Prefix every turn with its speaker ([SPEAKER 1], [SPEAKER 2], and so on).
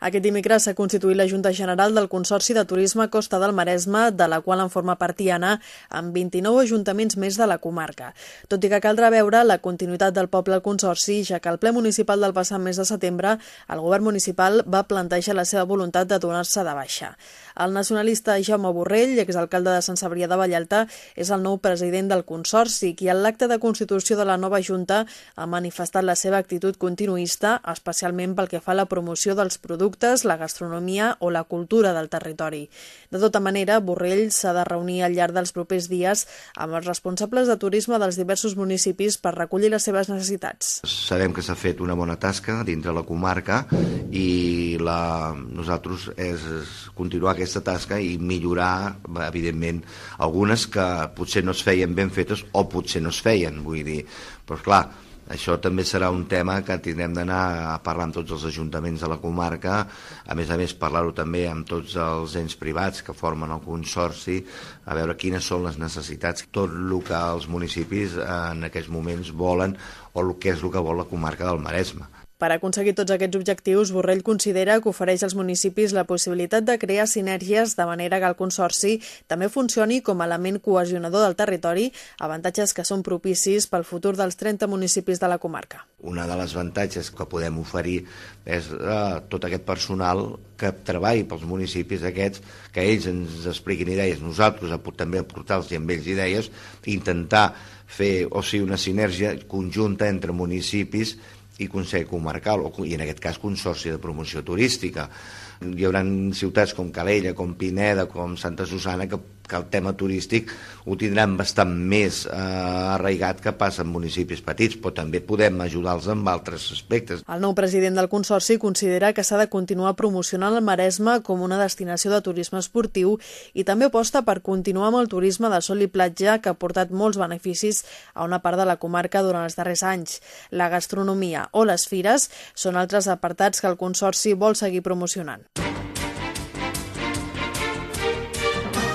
[SPEAKER 1] Aquest dimecres s'ha constituït la Junta General del Consorci de Turisme Costa del Maresme, de la qual en forma part Tiana, amb 29 ajuntaments més de la comarca. Tot i que caldrà veure la continuïtat del poble al Consorci, ja que al ple municipal del passat mes de setembre el govern municipal va plantejar la seva voluntat de donar-se de baixa. El nacionalista Jaume Borrell, exalcalde de Sant Sabrià de Vallalta, és el nou president del Consorci, qui en l'acte de constitució de la nova Junta ha manifestat la seva actitud continuista, especialment pel que fa a la promoció dels productes, la gastronomia o la cultura del territori. De tota manera, Borrell s'ha de reunir al llarg dels propers dies amb els responsables de turisme dels diversos municipis per recollir les seves necessitats.
[SPEAKER 2] Sabem que s'ha fet una bona tasca dintre la comarca i la, nosaltres és continuar aquesta tasca i millorar, evidentment, algunes que potser no es feien ben fetes o potser no es feien, vull dir. Però, clar, això també serà un tema que tindrem d'anar a parlar amb tots els ajuntaments de la comarca, a més a més parlar-ho també amb tots els ens privats que formen el consorci, a veure quines són les necessitats, tot el que els municipis en aquests moments volen o el que és el que vol la comarca del Maresme.
[SPEAKER 1] Per aconseguir tots aquests objectius, Borrell considera que ofereix als municipis la possibilitat de crear sinergies de manera que el Consorci també funcioni com a element cohesionador del territori, avantatges que són propicis pel futur dels 30 municipis de la comarca.
[SPEAKER 2] Una de les avantatges que podem oferir és eh, tot aquest personal que treballi pels municipis aquests, que ells ens expliquin idees, nosaltres també aportar-los amb ells idees, intentar fer o sigui, una sinergia conjunta entre municipis i Consell Comarcal, o, i en aquest cas Consorci de Promoció Turística. Hi haurà ciutats com Calella, com Pineda, com Santa Susana, que que el tema turístic ho tindran bastant més eh, arraigat que passa en municipis petits, però també podem ajudar-los amb altres aspectes.
[SPEAKER 1] El nou president del Consorci considera que s'ha de continuar promocionant el Maresme com una destinació de turisme esportiu i també aposta per continuar amb el turisme de sol i platja que ha portat molts beneficis a una part de la comarca durant els darrers anys. La gastronomia o les fires són altres apartats que el Consorci vol seguir promocionant.